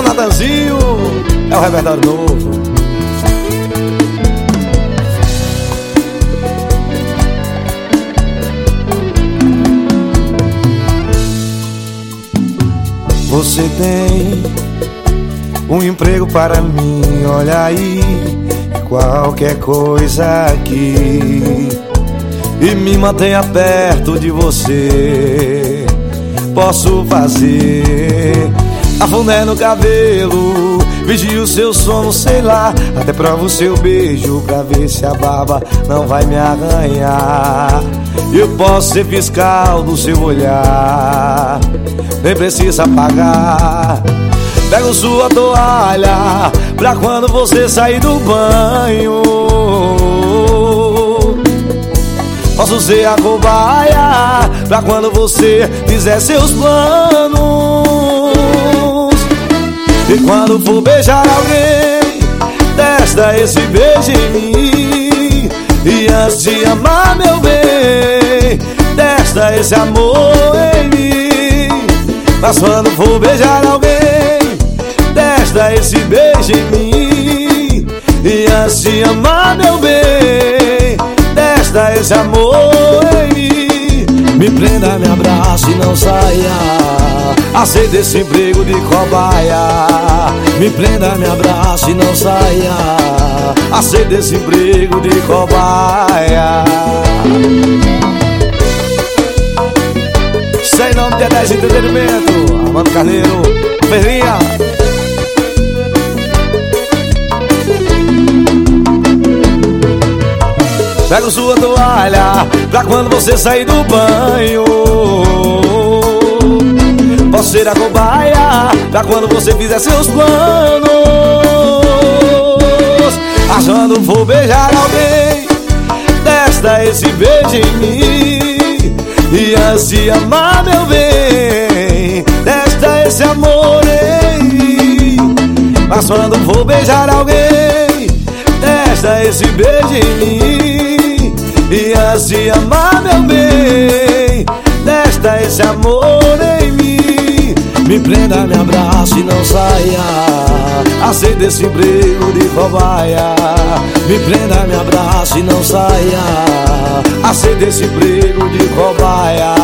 o é o repertório novo. Você tem um emprego para mim, olha aí, qualquer coisa aqui e me mantenha perto de você. Posso fazer afundé no cabelo, vigio o seu sono, sei lá, até prova o seu beijo pra ver se a barba não vai me arranhar. Eu posso ser fiscal do seu olhar, nem precisa pagar. Pego sua toalha pra quando você sair do banho. Posso ser a cobaia pra quando você fizer seus planos. E quando for beijar alguém, testa esse beijo em mim. E antes de amar, meu bem, testa esse amor em mim. Mas quando for beijar alguém, testa esse beijo em mim. E antes de amar, meu bem, testa esse amor em mim. Me prenda, me abrace e não saia. Aceita esse emprego de cobaia. Me prenda, me abrace e não saia. Aceita esse emprego de cobaia. Sem nome de 10 entretenimento Amando Carneiro, Ferrinha Pega sua toalha pra quando você sair do banho a cobaia Pra quando você fizer seus planos. Achando vou beijar alguém Testa esse beijo em mim. E de amar meu bem Testa esse amor em Mas quando vou beijar alguém Testa esse beijo em mim. E de amar meu bem Testa esse amor em prenda, me abrace e não saia. Aceita esse emprego de cobaia. Me prenda, me abrace e não saia. Aceita esse emprego de cobaia